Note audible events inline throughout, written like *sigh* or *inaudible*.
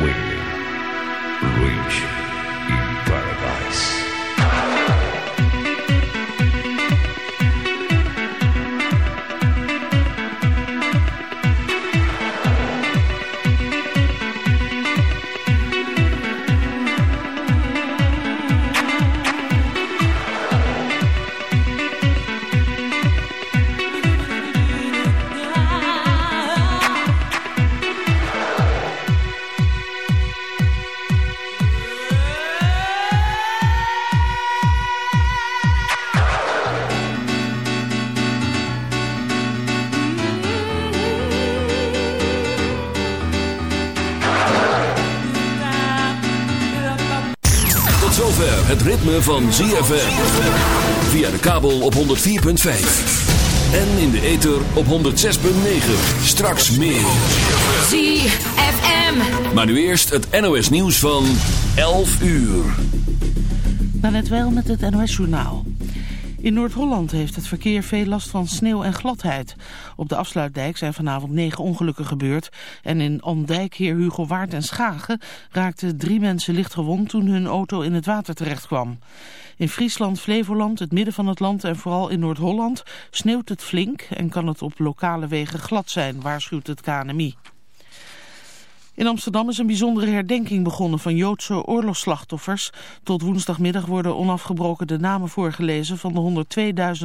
We reach. Ritme van ZFM. Via de kabel op 104.5. En in de ether op 106.9. Straks meer. ZFM. Maar nu eerst het NOS nieuws van 11 uur. Dan net wel met het NOS-journaal. In Noord-Holland heeft het verkeer veel last van sneeuw en gladheid. Op de afsluitdijk zijn vanavond negen ongelukken gebeurd. En in Andijk, Heer Hugo Waard en Schagen raakten drie mensen licht gewond toen hun auto in het water terecht kwam. In Friesland, Flevoland, het midden van het land en vooral in Noord-Holland sneeuwt het flink en kan het op lokale wegen glad zijn, waarschuwt het KNMI. In Amsterdam is een bijzondere herdenking begonnen van Joodse oorlogsslachtoffers. Tot woensdagmiddag worden onafgebroken de namen voorgelezen van de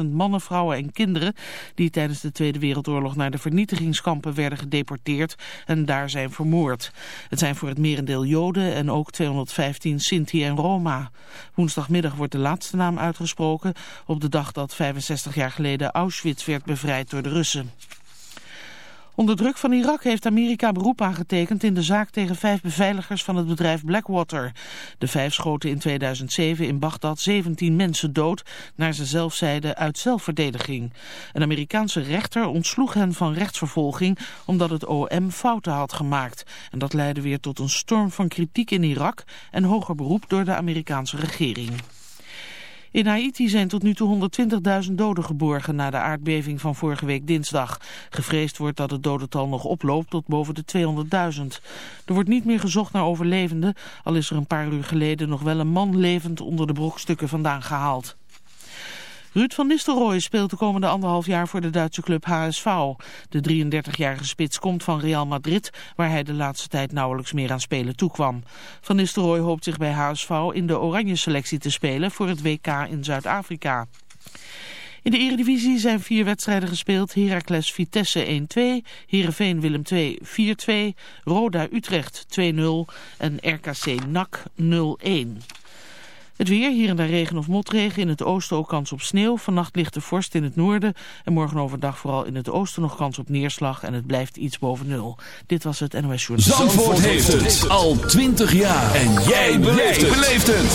102.000 mannen, vrouwen en kinderen die tijdens de Tweede Wereldoorlog naar de vernietigingskampen werden gedeporteerd en daar zijn vermoord. Het zijn voor het merendeel Joden en ook 215 Sinti en Roma. Woensdagmiddag wordt de laatste naam uitgesproken op de dag dat 65 jaar geleden Auschwitz werd bevrijd door de Russen. Onder druk van Irak heeft Amerika beroep aangetekend in de zaak tegen vijf beveiligers van het bedrijf Blackwater. De vijf schoten in 2007 in Bagdad 17 mensen dood, naar ze zelf zeiden uit zelfverdediging. Een Amerikaanse rechter ontsloeg hen van rechtsvervolging omdat het OM fouten had gemaakt. En dat leidde weer tot een storm van kritiek in Irak en hoger beroep door de Amerikaanse regering. In Haiti zijn tot nu toe 120.000 doden geborgen na de aardbeving van vorige week dinsdag. Gevreesd wordt dat het dodental nog oploopt tot boven de 200.000. Er wordt niet meer gezocht naar overlevenden, al is er een paar uur geleden nog wel een man levend onder de brokstukken vandaan gehaald. Ruud van Nistelrooy speelt de komende anderhalf jaar voor de Duitse club HSV. De 33-jarige spits komt van Real Madrid, waar hij de laatste tijd nauwelijks meer aan spelen toekwam. Van Nistelrooy hoopt zich bij HSV in de oranje selectie te spelen voor het WK in Zuid-Afrika. In de Eredivisie zijn vier wedstrijden gespeeld. Heracles Vitesse 1-2, Heerenveen Willem 2 4-2, Roda Utrecht 2-0 en RKC NAC 0-1. Het weer, hier en daar regen of motregen. In het oosten ook kans op sneeuw. Vannacht ligt de vorst in het noorden. En morgen overdag vooral in het oosten nog kans op neerslag. En het blijft iets boven nul. Dit was het NOS Journal. Zandvoort heeft het al 20 jaar. En jij beleeft het.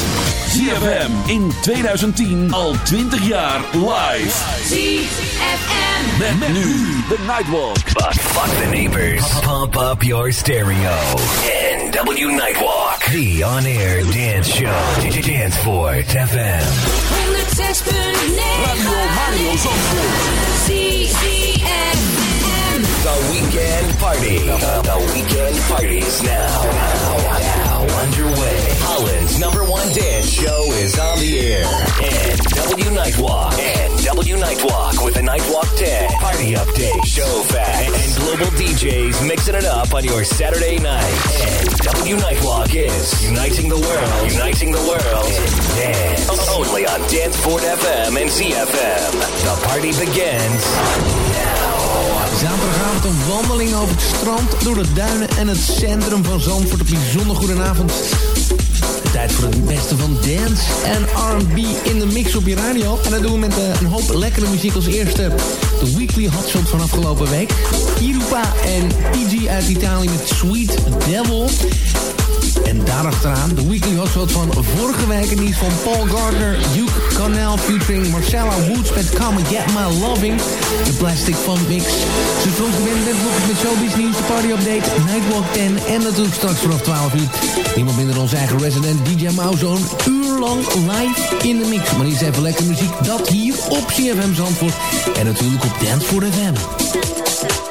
ZFM in 2010 al 20 jaar live. ZFM. Met, nu de Nightwalk. Fuck, fuck the neighbors. Pump up your stereo. NW Nightwalk. The on-air dance show. Danceport FM. 106.9. Radio Mario Zandvoort. ZFM. The weekend party. The weekend party is now. Now, now underway. Holland's number one dance show is on the air. NW Nightwalk. NW Nightwalk with the Nightwalk 10. Party update, show fact, and global DJs mixing it up on your Saturday night. NW Nightwalk is uniting the world. Uniting the world in dance. Only on Danceport FM and ZFM. The party begins now. Zaterdagavond een wandeling over het strand, door de duinen en het centrum van Zandvoort. Een bijzonder goedenavond. Voor het beste van dance en R&B in de mix op je radio. En dat doen we met eh, een hoop lekkere muziek als eerste. De Weekly Hotshot van afgelopen week. Irupa en PG uit Italië met Sweet Devil. En daarachteraan de Weekly Hotshot van vorige week. En is van Paul Gardner, Duke Connell featuring Marcella Woods met Come Get My Loving. De Plastic Funk Mix. Zo straks ben net nog met Showbiz Nieuws, de Party Update, Nightwalk 10 en natuurlijk straks vanaf 12 uur. Niemand minder onze eigen resident DJ Mauzone. Uur lang live in de mix. Maar is even lekker muziek. Dat hier op CFM Zandvoort. En natuurlijk op Dance for FM.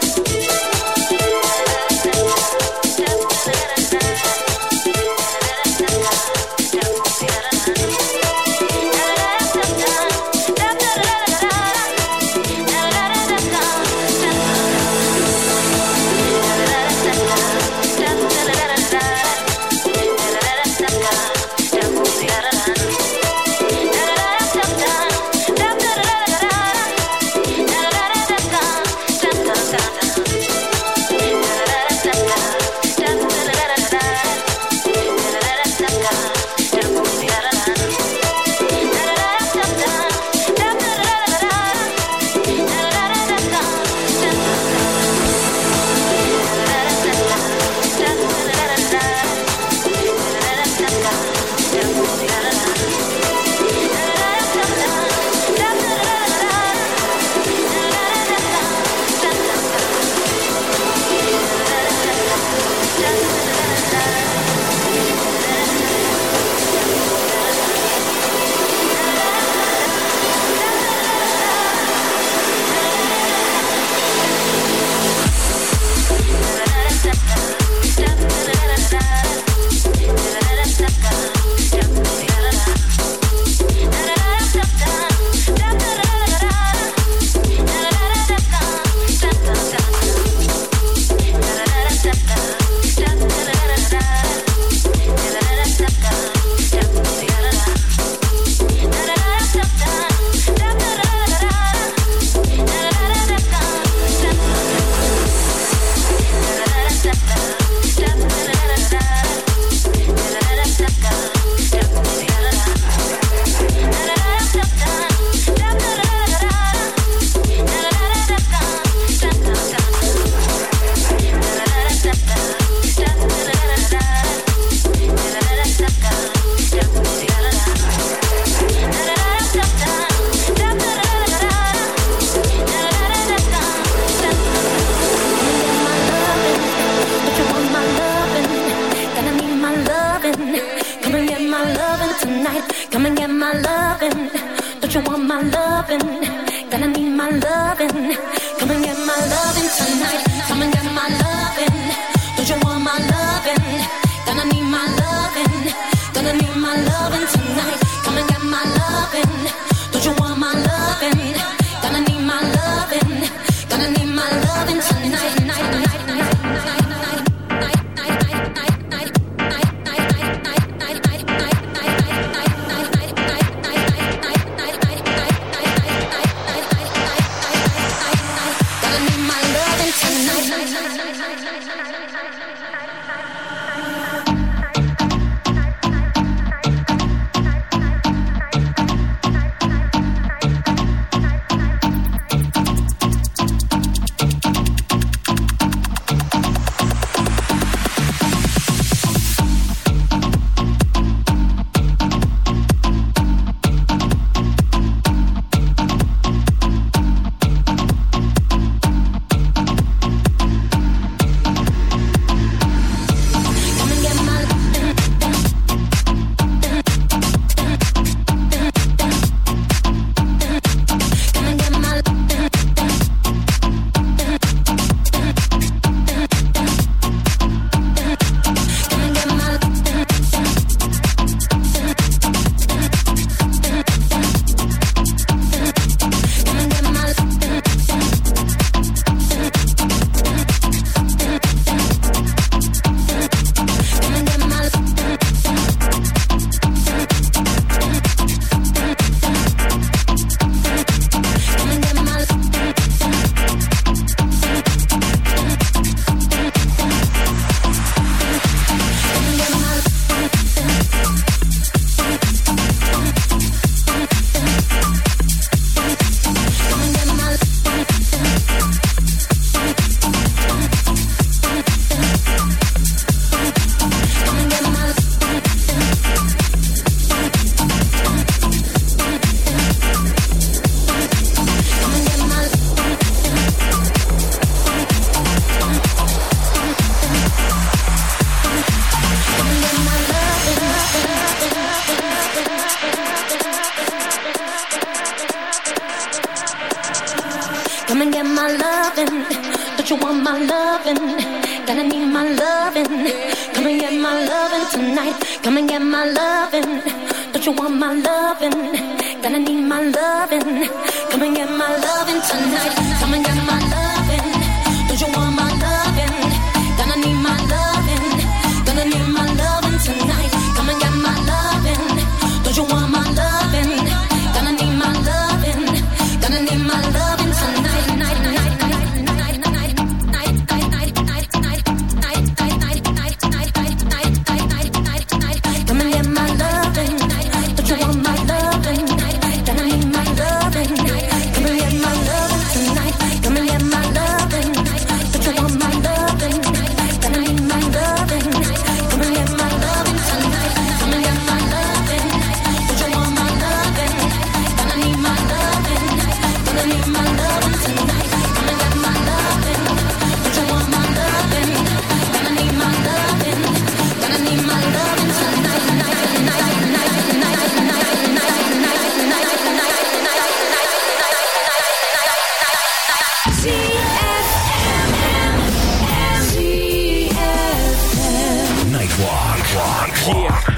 Clock. Clock. Yeah.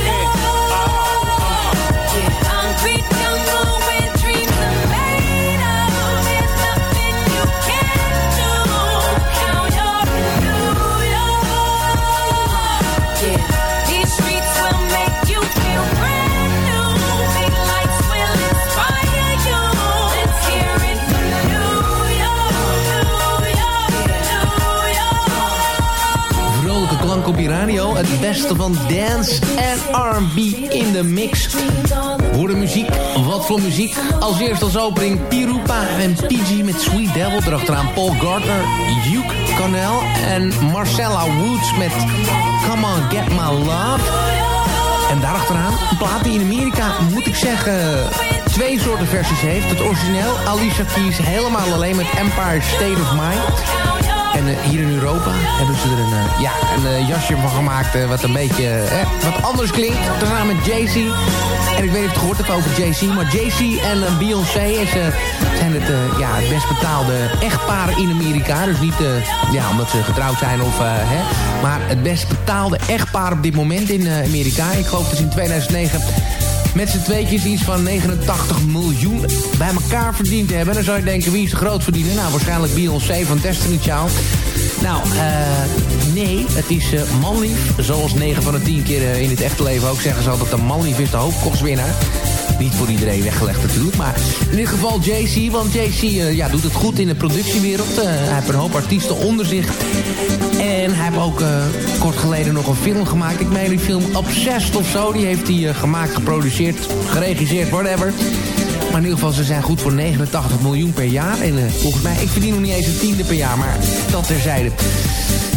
Beste van dance en R&B in de mix. Voor de muziek, wat voor muziek. Als eerst als opening Pirupa en PG met Sweet Devil. Erachteraan Paul Gardner, Hugh Connell en Marcella Woods met Come On Get My Love. En daarachteraan een plaat in Amerika, moet ik zeggen, twee soorten versies heeft. Het origineel, Alicia Keys helemaal alleen met Empire State of Mind. Eh, hier in Europa hebben ze er een, eh, ja, een eh, jasje van gemaakt wat een beetje wat anders klinkt. Tezamen met Jay-Z. En ik weet niet of je het gehoord hebt over Jay-Z, maar Jay-Z en Beyoncé zijn het, ja, het best betaalde echtpaar in Amerika. Dus niet ja, omdat ze getrouwd zijn, of, hè, maar het best betaalde echtpaar op dit moment in Amerika. Ik geloof dat ze in 2009 met z'n tweetjes iets van 89 miljoen bij elkaar verdiend hebben. En dan zou je denken, wie is de groot verdiener? Nou, waarschijnlijk Beyoncé van Destiny Child. Nou, eh nee, het is eh manlief. Zoals 9 van de 10 keer eh, in het echte leven ook zeggen ze altijd... de manlief is de hoofdkokswinnaar. Niet voor iedereen weggelegd natuurlijk, maar in dit geval JC. Want JC eh, ja, doet het goed in de productiewereld. Eh, hij heeft een hoop artiesten onder zich. En hij heeft ook eh, kort geleden nog een film gemaakt. Ik meen die film Obsessed of zo. Die heeft hij gemaakt, geproduceerd, geregisseerd, whatever. Maar in ieder geval, ze zijn goed voor 89 miljoen per jaar. En eh, volgens mij, ik verdien nog niet eens een tiende per jaar, maar dat terzijde.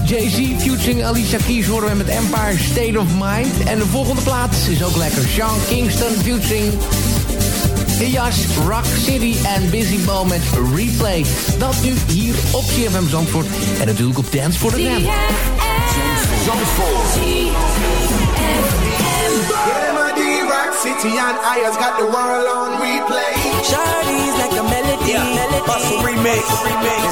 Jay-Z, featuring Alicia Keys horen we met Empire State of Mind. En de volgende plaats is ook lekker. Sean Kingston, featuring Jas, Rock City en Busy Ball met Replay. Dat nu hier op CFM Zandvoort. En natuurlijk op Dance for the Dam. Rock City and I has got the world on replay. Shawty's like a melody, melody. Hustle remix. remix.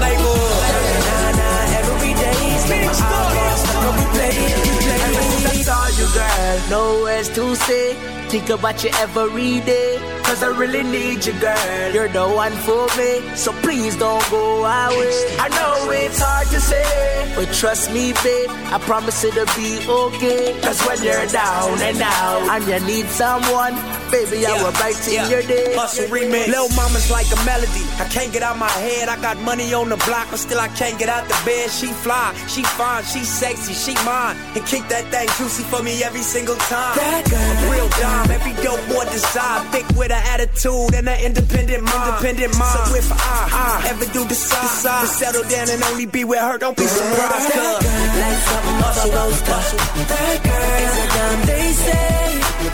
Neighborhood. Nah, nah, every day. Spin my stuck on replay, replay. All you got. No words to say. Think about you every day. Cause I really need you, girl. You're the one for me. So please don't go away. I know it's hard to say. But trust me, babe. I promise it'll be okay. Cause when you're down and out and you need someone, baby, I will brighten your day. Hustle remix. Lil' mama's like a melody. I can't get out my head. I got money on the block, but still I can't get out the bed. She fly, she fine, she sexy, she mine. And kick that thing juicy for me every single time. That girl. A real dime, every dope boy decide. Thick with an attitude and an independent mind. Independent mind. So if I, I ever do decide, decide to settle down and only be with her, don't be surprised. Cause Like something off a roaster. That girl is a gun, they say.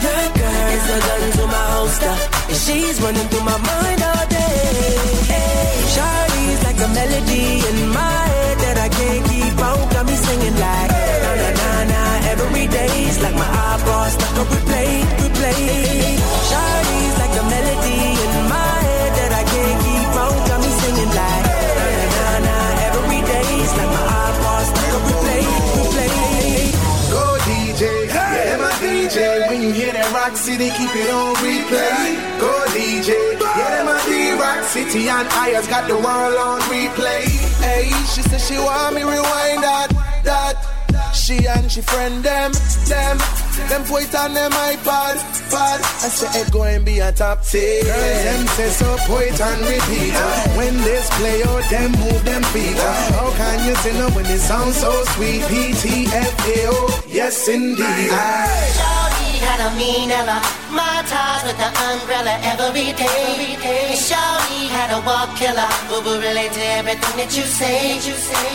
That girl is a gun to my holster. And she's running through my mind all day. Hey, Shawty's like a melody in my head that I can't keep out. Got me singing like na na na na every day's like my iPod stuck on replay, replay. Rock City, keep it on replay. Go DJ, yeah, them D Rock City and I has got the world on replay. Hey, she said she want me rewind that, that. She and she friend them, them, them put on them iPod, pad. I say it go and be a top tier. Girls them say so it on repeat. When this play out, them move them feet. How can you say no when it sounds so sweet? PTFAO, yes indeed. Had a mean Ella. My ties with the umbrella every day. Shawty had a walk killer who will relate to everything that you say. You say.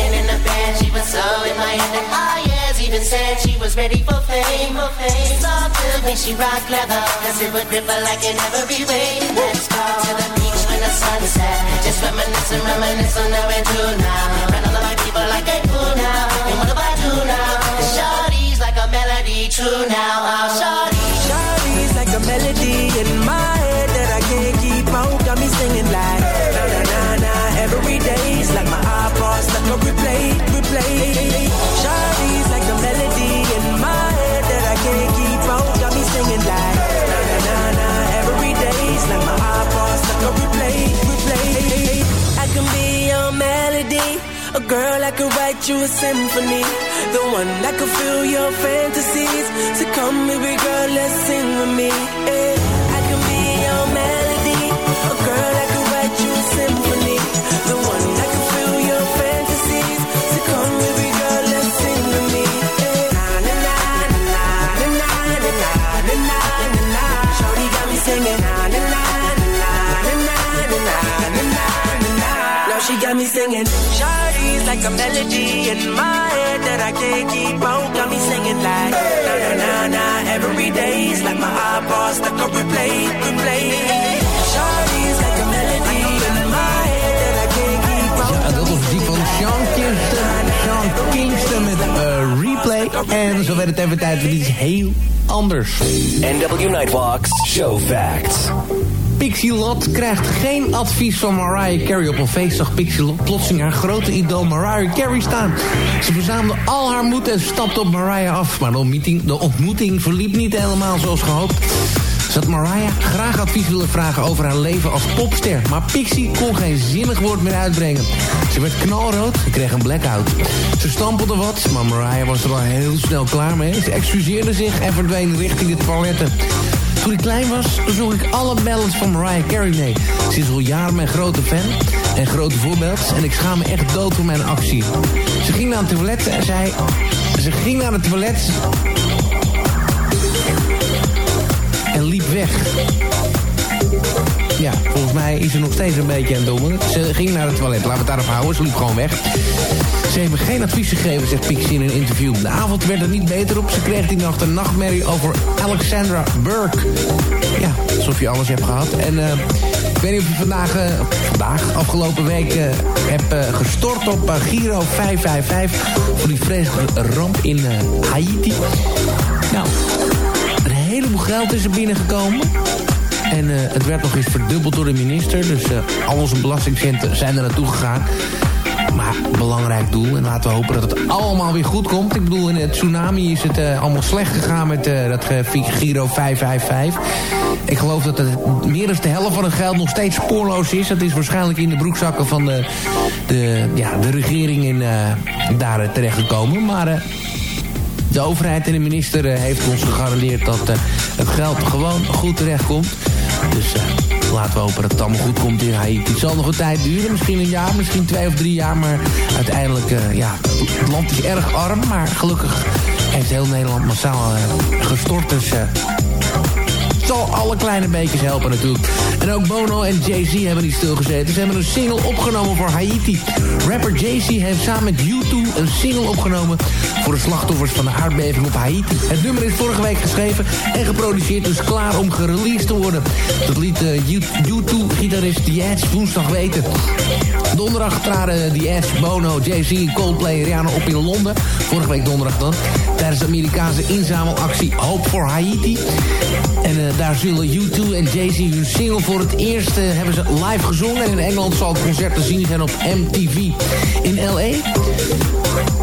And in the band, she was so in my head. And ah, yes, even said she was ready for fame. For fame. So good when she rock leather. Cause it would ripple like in every way. Let's go to the beach when the sunset. Just reminisce and reminisce on how we do now. Run all of my people like they cool now. And what do I do now? True now. Oh, Shawty. Shawty's like a melody in my girl I could write you a symphony. The one that could fill your fantasies. So come, baby girl, let's sing with me. eh. She got me singing. Shawty's like a melody in my head that I can't keep out. Got me singing like na na na na every day's like my iPod stuck on replay, replay. Shawty's like a melody in my head that I can't keep out. Ja, dat was die van Sean Kingston. Sean Kingston met eh, Replay. En zo werd het even tijd voor iets heel anders. NW Nightwalks Show Facts. Pixie Lott krijgt geen advies van Mariah Carey. Op een feest zag Lott plotseling haar grote idool Mariah Carey staan. Ze verzamelde al haar moed en stapte op Mariah af. Maar de ontmoeting, de ontmoeting verliep niet helemaal zoals gehoopt. Ze had Mariah graag advies willen vragen over haar leven als popster. Maar Pixie kon geen zinnig woord meer uitbrengen. Ze werd knalrood en kreeg een blackout. Ze stampelde wat, maar Mariah was er al heel snel klaar mee. Ze excuseerde zich en verdween richting de toiletten. Toen ik klein was, zong ik alle ballads van Mariah Carey mee. Ze is al jaren mijn grote fan en grote voorbeeld. En ik schaam me echt dood voor mijn actie. Ze ging naar het toilet en zei... Ze ging naar het toilet en liep weg. Ja, volgens mij is ze nog steeds een beetje aan het. Ze ging naar het toilet, laten we het daarop houden. Ze liep gewoon weg. Ze heeft me geen advies gegeven, zegt Pixie in een interview. De avond werd er niet beter op. Ze kreeg die nacht een nachtmerrie over Alexandra Burke. Ja, alsof je alles hebt gehad. En eh, ik weet niet of je vandaag, eh, vandaag afgelopen week, eh, hebt gestort op Giro 555. Voor die vreselijke ramp in Haiti. Nou, een heleboel geld is er binnengekomen. En eh, het werd nog eens verdubbeld door de minister. Dus eh, al onze belastingcenten zijn er naartoe gegaan. Maar belangrijk doel. En laten we hopen dat het allemaal weer goed komt. Ik bedoel, in het tsunami is het eh, allemaal slecht gegaan met dat eh, Giro 555. Ik geloof dat het meer dan de helft van het geld nog steeds spoorloos is. Dat is waarschijnlijk in de broekzakken van de, de, ja, de regering in, daar terechtgekomen. Maar... de overheid en de minister heeft ons gegarandeerd dat het geld gewoon goed terecht komt. Dus eh, laten we hopen dat het allemaal goed komt in Haiti. Het zal nog een tijd duren, misschien een jaar, misschien twee of drie jaar. Maar uiteindelijk, eh, ja, het land is erg arm. Maar gelukkig heeft heel Nederland massaal eh, gestort. Dus zal alle kleine beetjes helpen natuurlijk. En ook Bono en Jay-Z hebben niet stilgezeten. Ze hebben een single opgenomen voor Haiti. Rapper Jay-Z heeft samen met U2 een single opgenomen... voor de slachtoffers van de aardbeving op Haiti. Het nummer is vorige week geschreven en geproduceerd... dus klaar om gereleased te worden. Dat liet uh, U2-gitarist The Edge woensdag weten. Donderdag traden The Edge, Bono, Jay-Z, Coldplay en Rihanna op in Londen. Vorige week donderdag dan. Tijdens de Amerikaanse inzamelactie Hope for Haiti. En uh, daar zullen U2 en Jay-Z hun single voor het eerst uh, hebben ze live gezongen. En in Engeland zal het concert te zien zijn op MTV. In L.A.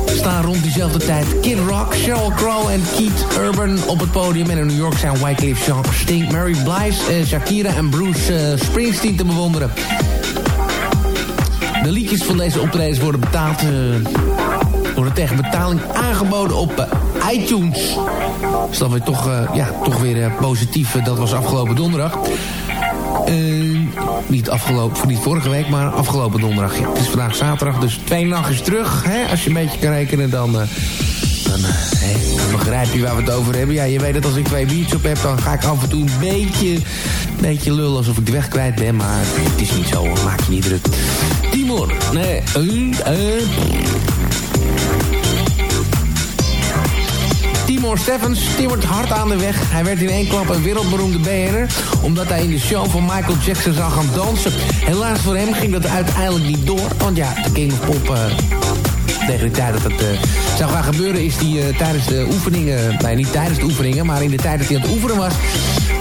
staan rond diezelfde tijd Kid Rock, Sheryl Crow en Keith Urban op het podium. En in New York zijn Wycliffe Jean, Sting, Mary Blige, uh, Shakira en Bruce Springsteen te bewonderen. De liedjes van deze optredens worden betaald... worden tegen betaling aangeboden op iTunes. Dat weer toch, uh, ja, toch weer uh, positief. Uh, dat was afgelopen donderdag. niet, afgelopen, niet vorige week, maar afgelopen donderdag. Ja, het is vandaag zaterdag, dus twee nachtjes terug. Hè? Als je een beetje kan rekenen, dan, dan, hè, dan begrijp je waar we het over hebben. Ja, je weet dat als ik twee biertjes op heb, dan ga ik af en toe een beetje, beetje lullen alsof ik de weg kwijt ben. Maar het is niet zo, maak je niet druk. Timor, nee, Timor Steffens timmert hard aan de weg. Hij werd in één klap een wereldberoemde BN'er... omdat hij in de show van Michael Jackson zou gaan dansen. Helaas voor hem ging dat uiteindelijk niet door. Want ja, de King of Pop... Uh, tegen de tijd dat het uh, zou gaan gebeuren... is hij uh, tijdens de oefeningen... Nee, niet tijdens de oefeningen... maar in de tijd dat hij aan het oefenen was...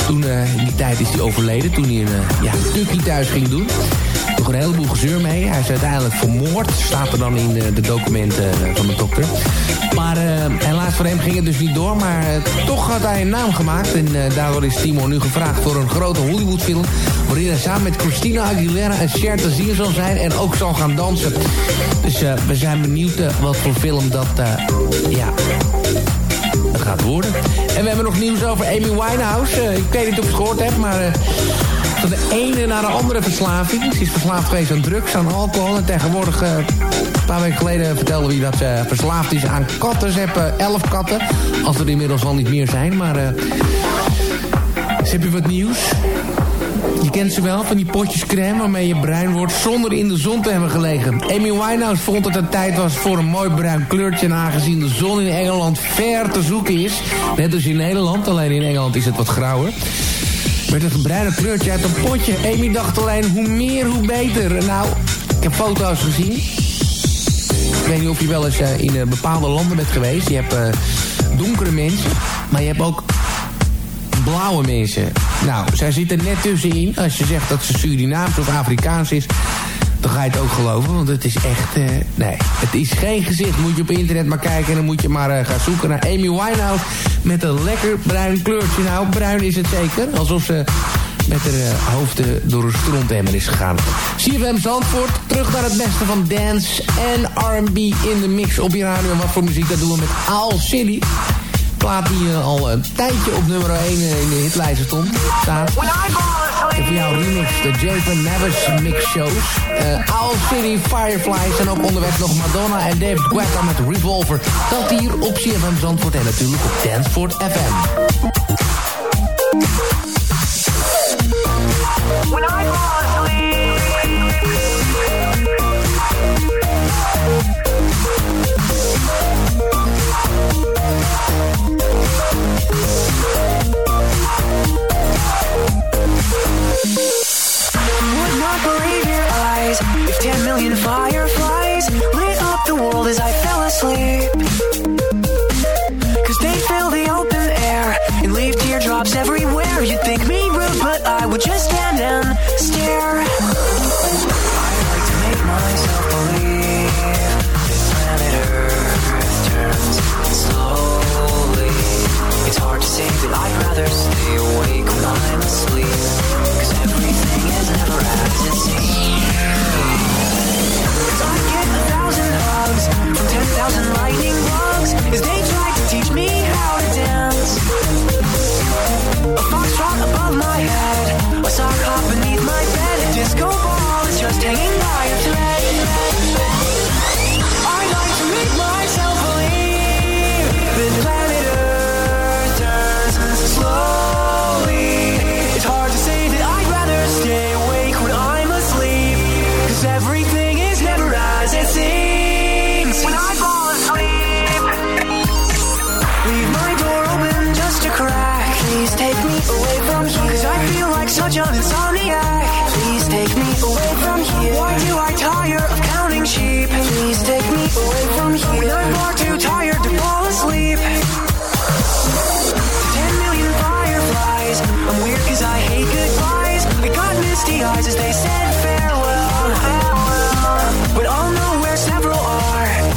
toen in die tijd is hij overleden. Toen hij een, ja, tukkie thuis ging doen een heleboel gezeur mee. Hij is uiteindelijk vermoord. Staat er dan in de, de documenten van de dokter. Maar helaas voor hem ging het dus niet door. Maar toch had hij een naam gemaakt. En daardoor is Timo nu gevraagd voor een grote Hollywoodfilm. Waarin hij samen met Christina Aguilera en Cher te zal zijn. En ook zal gaan dansen. Dus we zijn benieuwd wat voor film dat... ja, gaat worden. En we hebben nog nieuws over Amy Winehouse. ik weet niet of je het gehoord hebt, maar van de ene naar de andere verslaving. Ze is verslaafd geweest aan drugs, aan alcohol. En tegenwoordig, uh, een paar weken geleden vertelde wie dat ze verslaafd is aan katten. Ze hebben elf katten, als er inmiddels al niet meer zijn. Maar uh, ze hebben wat nieuws. Je kent ze wel, van die potjes crème waarmee je bruin wordt zonder in de zon te hebben gelegen. Amy Winehouse vond dat het tijd was voor een mooi bruin kleurtje... en aangezien de zon in Engeland ver te zoeken is... net als in Nederland, alleen in Engeland is het wat grauwer... Met een bruine kleurtje uit een potje. Amy dacht alleen, hoe meer, hoe beter. Nou, ik heb foto's gezien. Ik weet niet of je wel eens uh, in uh, bepaalde landen bent geweest. Je hebt uh, donkere mensen, maar je hebt ook blauwe mensen. Nou, zij zitten net tussenin. Als je zegt dat ze Surinaams of Afrikaans is dan ga je het ook geloven. Want het is echt... Uh, nee, het is geen gezicht. Moet je op internet maar kijken en dan moet je maar uh, gaan zoeken naar Amy Winehouse... met een lekker bruin kleurtje. Nou, bruin is het zeker. Alsof ze met haar uh, hoofd door een strontemmer is gegaan. CFM Zandvoort, terug naar het beste van dance en R&B in de mix op je radio. Wat voor muziek, dat doen we met Al Silly plaat die al een tijdje op nummer 1 in de hitlijsten stond. Voor jou remix, de Jason Nevis mix shows. Uh, Owl City, Fireflies en ook onderweg nog Madonna en David Guetta met Revolver. Dat hier op CFM Zandvoort en natuurlijk op Danceford FM.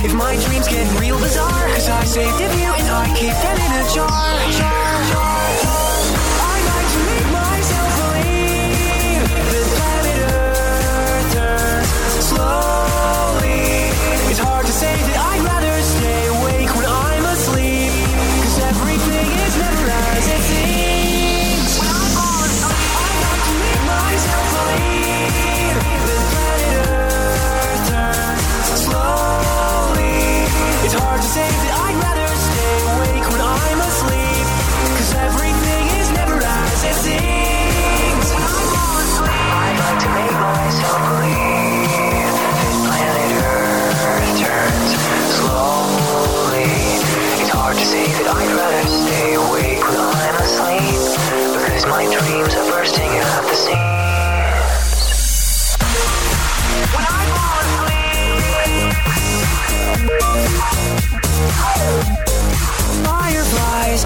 If my dreams get real bizarre Cause I saved a few and I keep them in a jar. My dreams are bursting at the seams. When I fall asleep, fireflies.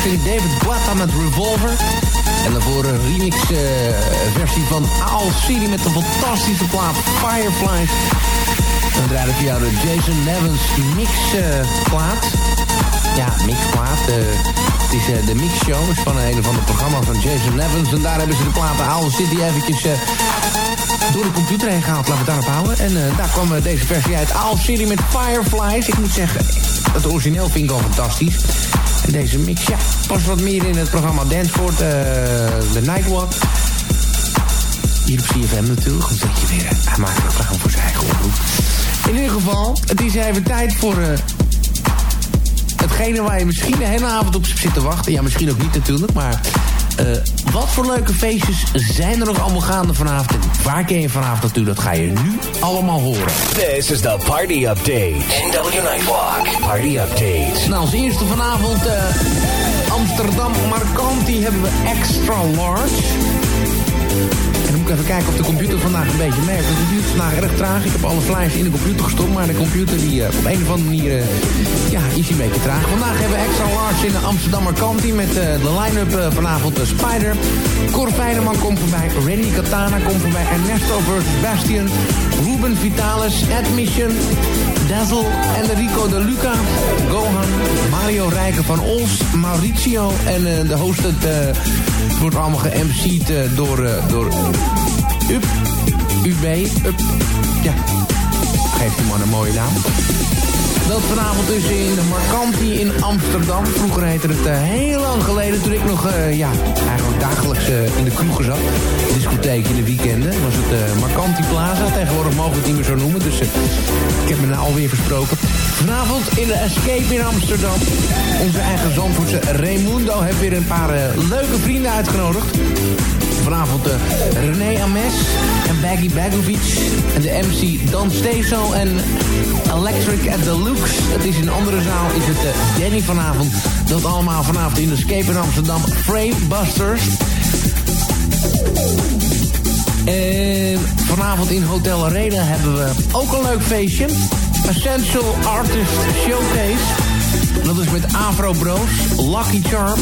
Featuring David Guetta met Revolver. En daarvoor een remix eh, versie van Al City met de fantastische plaat Fireflies. Dan draaide voor jou de Jason Nevins mix plaat. Ja, mixplaat. eh het is eh, de mixshow. is van een van de programma's van Jason Nevins. En daar hebben ze de platen Owl City eventjes door de computer heen gehaald. Laten we daarop houden. En daar kwam deze versie uit. Owl City met Fireflies. Ik moet zeggen, het origineel vind ik al fantastisch. En deze mix, ja, past wat meer in het programma Danceford, eh The Nightwalk. Hier op CFM natuurlijk, je weer, eh, hij maakt programma voor zijn eigen omroep. In ieder geval, het is even tijd voor eh, hetgene waar je misschien de hele avond op zit te wachten. Ja, misschien ook niet natuurlijk, maar wat voor leuke feestjes zijn er nog allemaal gaande vanavond? Waar ken je vanavond naartoe? Dat ga je nu allemaal horen. This is the party update. NW Nightwalk. Party update. Nou, als eerste vanavond eh, Amsterdam Marcanti hebben we extra large. Even kijken of de computer vandaag een beetje merkt. De computer is vandaag erg traag. Ik heb alle flyers in de computer gestopt. Maar de computer die eh, op een of andere manier eh, ja, is een beetje traag. Vandaag hebben we extra large in de Amsterdam Marcanti. Met eh, de line-up vanavond de Spider. Cor Feyenoord komt voorbij. Randy Katana komt voorbij. Ernesto versus Bastian. Ruben Vitalis. Admission. Dazzle. Enrico de Luca. Gohan. Mario Rijken van Ols. Mauricio. En de host het, wordt allemaal ge-MC'd eh, door, door UP. UB. UP. Ja. Geeft die man een mooie naam. Dat vanavond dus in de Marcanti in Amsterdam. Vroeger heette het eh, heel lang geleden toen ik nog eh, ja, eigenlijk dagelijks eh, in de kroegen zat. Discotheek in de weekenden. Was het Marcanti Plaza. Tegenwoordig mogen we het niet meer zo noemen. Dus ik heb me nou alweer versproken. Vanavond in de Escape in Amsterdam. Onze eigen Zandvoortse Raimundo heeft weer een paar leuke vrienden uitgenodigd. Vanavond eh, René Ames en Baggy Bagovic. En de MC Dan Steso en Electric at the Lux. Het is in een andere zaal, is het eh, Danny vanavond. Dat allemaal vanavond in de Escape in Amsterdam. Frame Busters. En vanavond in Hotel Arena hebben we ook een leuk feestje. Essential Artist Showcase. Dat is met Afro Bros, Lucky Charm,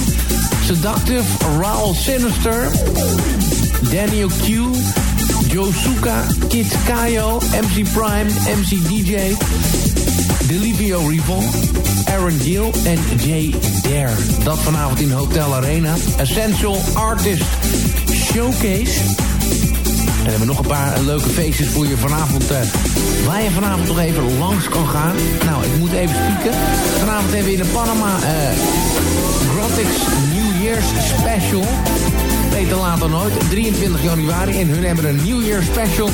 Seductive, Raul Sinister, Daniel Q, Josuka, Kid Kayo, MC Prime, MC DJ, Delivio Rivon, Aaron Gill en Jay Dare. Dat vanavond in Hotel Arena. Essential Artist Showcase. We hebben nog een paar leuke feestjes voor je vanavond. eh, waar je vanavond nog even langs kan gaan. Nou, ik moet even spieken. Vanavond hebben we in de Panama Grotics New Year's Special. Beter laat dan nooit. 23 januari. En hun hebben een New Year Special.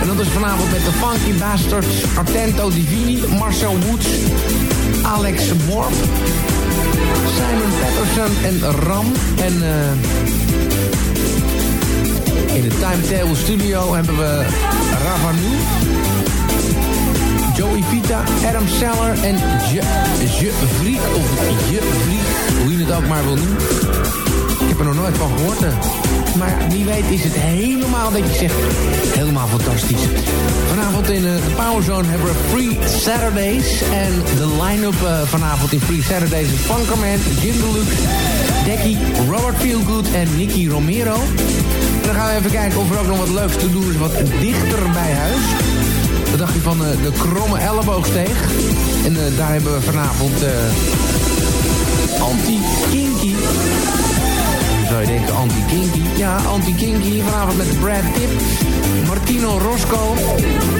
En dat is vanavond met de Funky Bastards. Artento Divini. Marcel Woods. Alex Morp. Simon Patterson en Ram. En... eh in de Timetable Studio hebben we Ravanu, Joey Vita, Adam Seller en Je, Je Vriek, of Je Vriek, hoe je het ook maar wil noemen. Ik heb er nog nooit van gehoord. eh. Maar wie weet is het helemaal dat je zegt, helemaal fantastisch. Vanavond in eh, de Power Zone hebben we Free Saturdays. En de line-up eh, vanavond in Free Saturdays is Funkerman, Jim Deluxe, Decky, Robert Feelgood en Nicky Romero. En dan gaan we even kijken of er ook nog wat leuks te doen is wat dichter bij huis. Wat dacht je van eh, de kromme elleboogsteeg? En eh, daar hebben we vanavond eh, Anti-Kinky. Zou je denken anti-kinky. Ja, anti-kinky. Vanavond met Brad Tip, Martino Roscoe.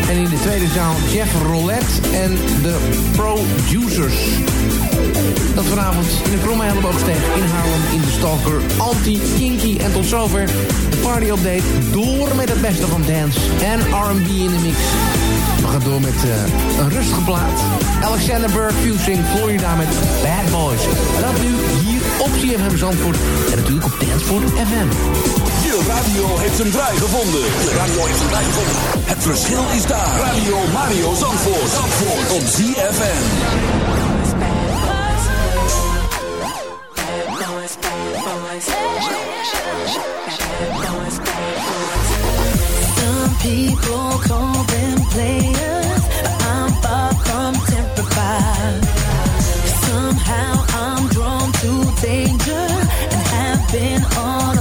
En in de tweede zaal Jeff Roulette en de Producers. Dat vanavond in de Kromme Elleboogsteeg in Haarlem in de Stalker Anti-Kinky. En tot zover de party update. Door met het beste van dance en R&B in de mix. We gaan door met eh, een rustige plaat. Alexander Burke fusing Florida met Bad Boys. Dat nu hier op CFM Zandvoort. En natuurlijk op Danceford FM. Radio heeft een draai gevonden. De radio heeft draai gevonden. Het verschil is daar. Radio Mario Zandvoort. Zandvoort op ZFM. Some people call them players, but I'm far from terrified. Somehow I'm drawn to danger and have been on.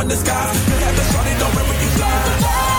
in disguise. you have the shorty, don't remember you fly.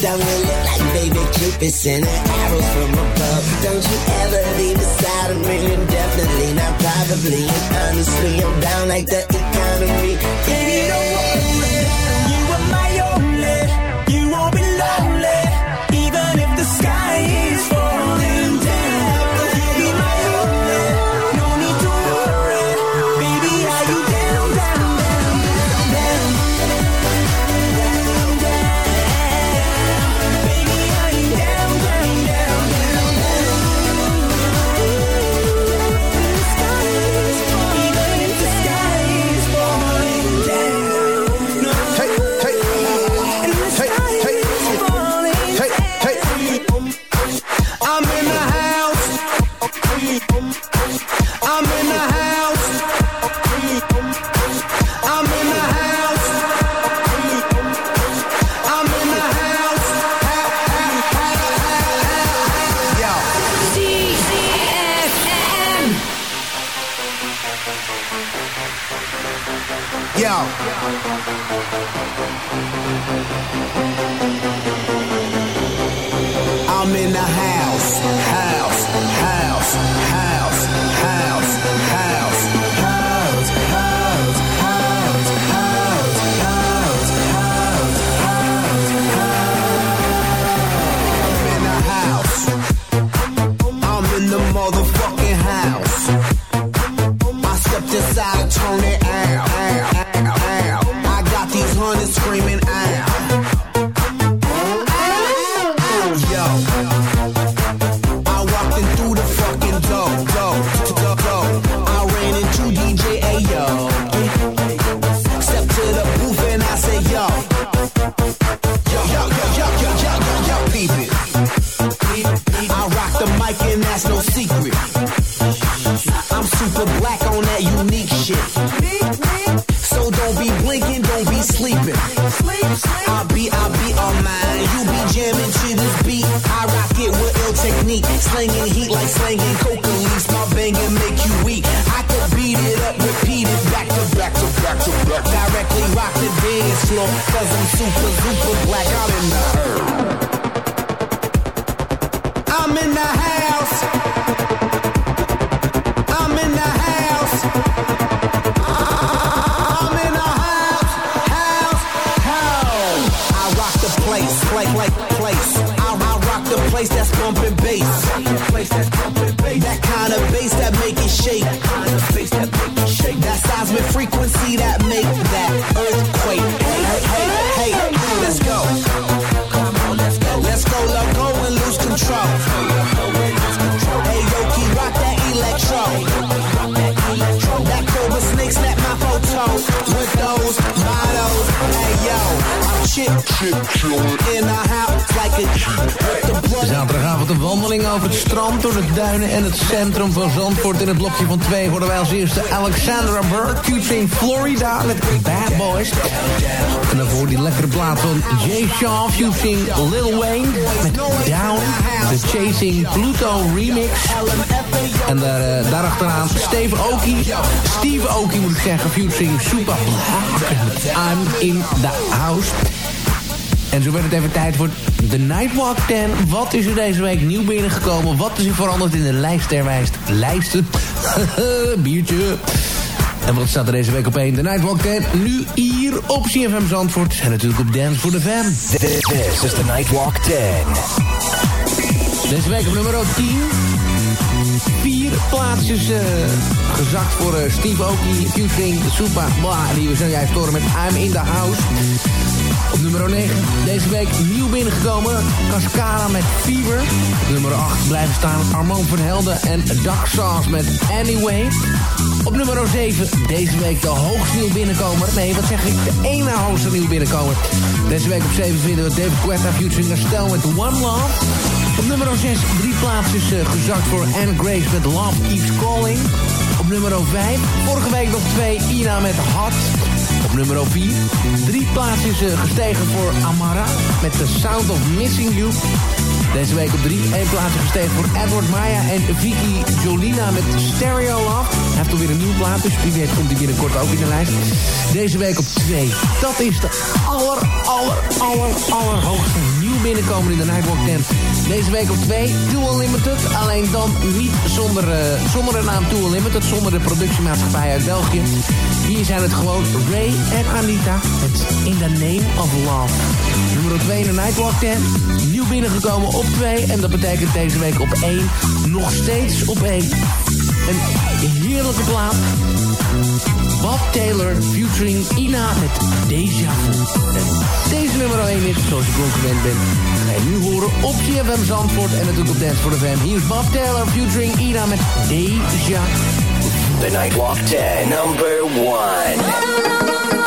Don't you look like baby Cupid sending arrows from above? Don't you ever leave the side of me? Definitely not probably. And honestly, I'm down like the economy. Baby, don't worry. You are my only. You won't be lonely, Shaw, featuring Lil Wayne met Down, de Chasing Pluto remix. En daar, eh, daarachteraan Steve Aoki, Steve Aoki moet ik zeggen, featuring Super I'm in the House. En zo werd het even tijd voor de Nightwalk 10. Wat is er deze week nieuw binnengekomen? Wat is er veranderd in de lijst der wijst? Lijsten? *laughs* Biertje. En wat staat er deze week op 1? De Nightwalk 10. Nu hier op CFM Zandvoort. En natuurlijk op Dance voor de Fam. This is the Nightwalk 10. Deze week op nummer 10. Vier plaatsjes eh, gezakt voor eh, Steve Aoki, featuring Super Blah, die we zo juist horen met I'm in the House. Op nummer 9, deze week nieuw binnengekomen, Cascara met Fever. Op nummer 8 blijven staan Armand van Helden en Dark Sauce met Anyway. Op nummer 7, deze week de hoogst nieuw binnenkomer. Nee, wat zeg ik, de ene hoogste nieuw binnenkomer. Deze week op 7 vinden we David Guetta featuring Estelle met One Love. Op nummer 6 drie plaatsjes eh, gezakt voor Anne Grace met Love Keeps Calling. Op nummer 5, vorige week nog twee, Ina met Hot. Op nummer 4. Drie plaatsjes eh, gestegen voor Amara met The Sound of Missing You. Deze week op 3. Eén plaatsje gestegen voor Edward Maya en Vicky Jolina met Stereo Love. Hij heeft alweer een nieuw plaat, dus wie weet komt hij binnenkort ook in de lijst. Deze week op 2. Dat is de aller, aller, aller, allerhoogste nieuw binnenkomen in de Nightwalk 10. Deze week op 2, Too Unlimited. Alleen dan niet zonder, eh, zonder de naam Too Unlimited, zonder de productiemaatschappij uit België. Hier zijn het gewoon Ray en Anita. Het In the Name of Love. 2 in de Nightwalk 10. Nieuw binnengekomen op 2. En dat betekent deze week op 1. Nog steeds op 1. Een heerlijke plaat. Bob Taylor featuring Ina met Deja Vu. Deze nummer 1 is, zoals je concurrent bent, ga nu horen op CFM Zandvoort en natuurlijk op Dance for the FM. Hier is Bob Taylor featuring Ina met Deja The Nightwalk 10, number 1.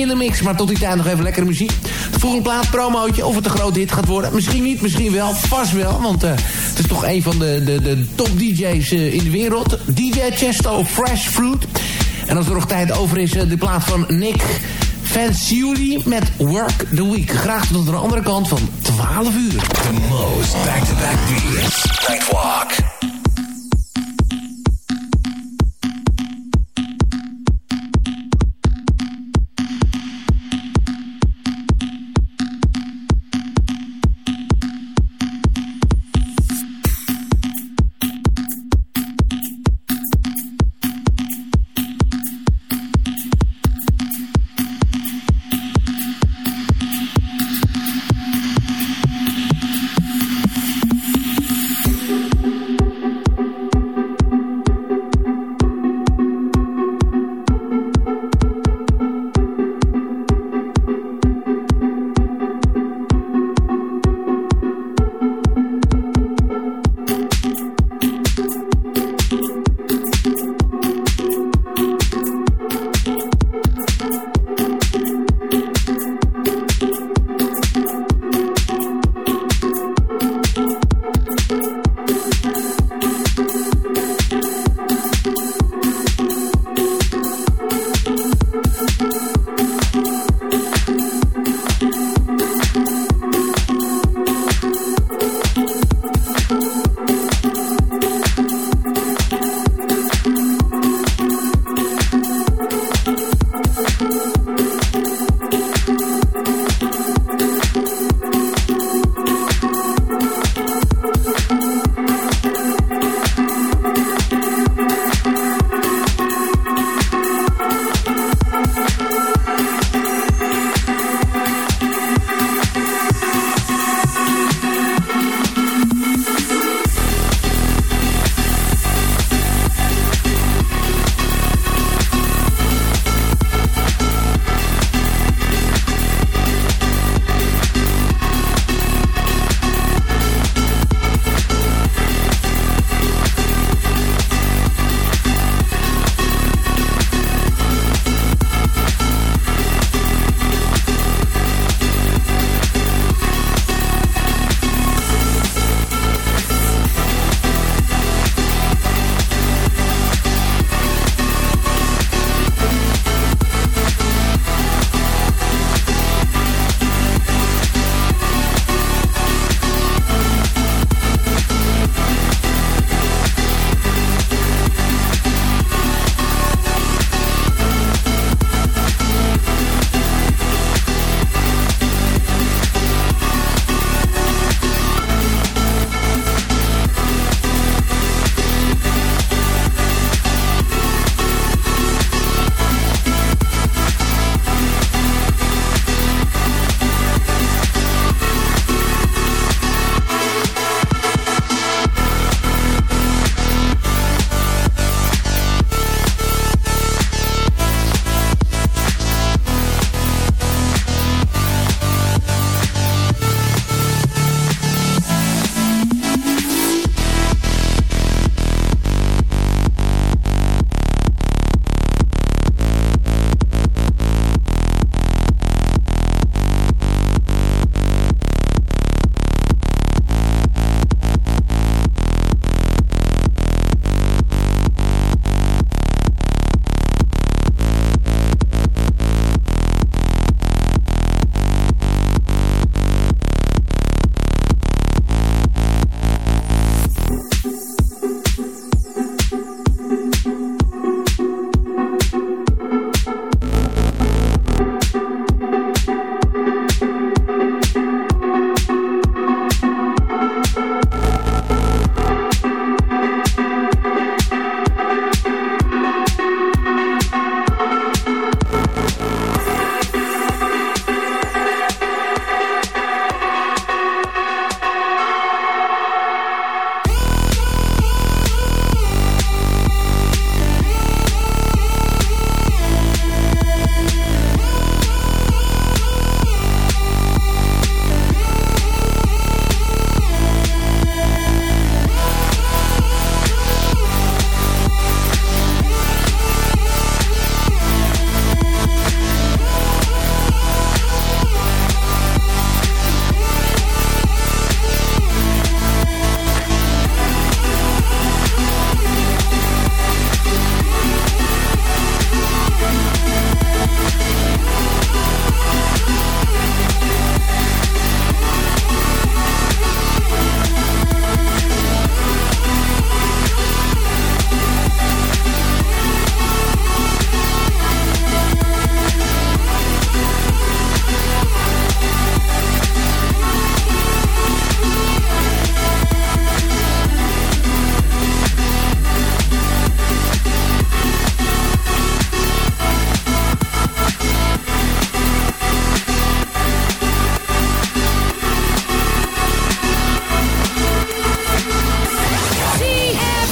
In de mix. Maar tot die tijd nog even lekkere muziek. De volgende plaat, promootje, of het een grote hit gaat worden. Misschien niet, misschien wel, vast wel. Want eh, het is toch een van de, de, de top DJ's eh, in de wereld. DJ Chesto Fresh Fruit. En als er nog tijd over is, eh, de plaat van Nick Fanciuli met Work the Week. Graag tot de andere kant van 12 uur. The most back-to-back beats. Nightwalk.